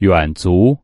远足。